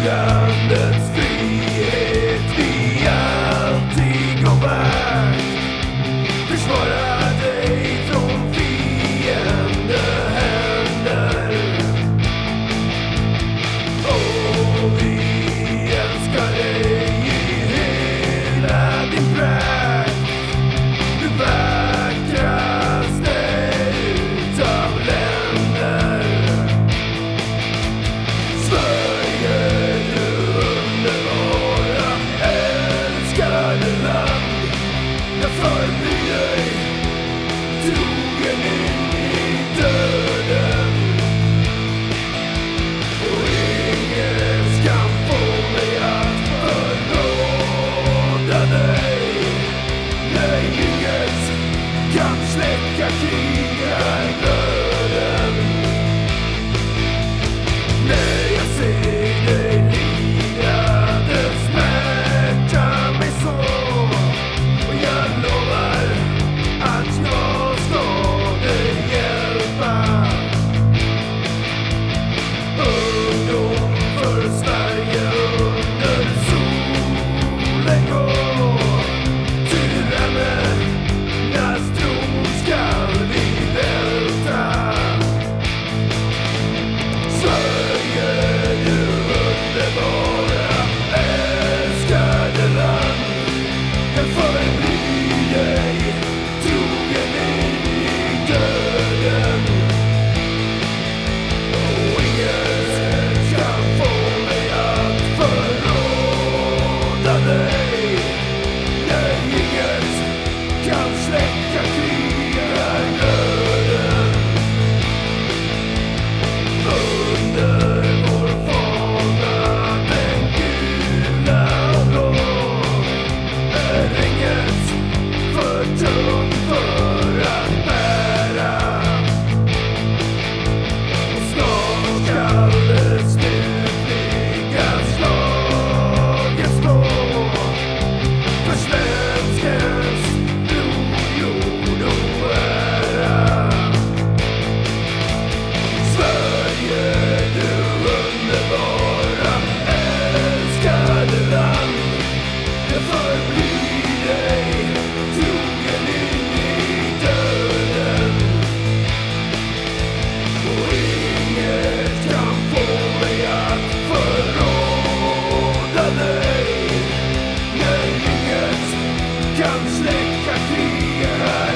frihet Nej, inget förråda kan släcka kriget här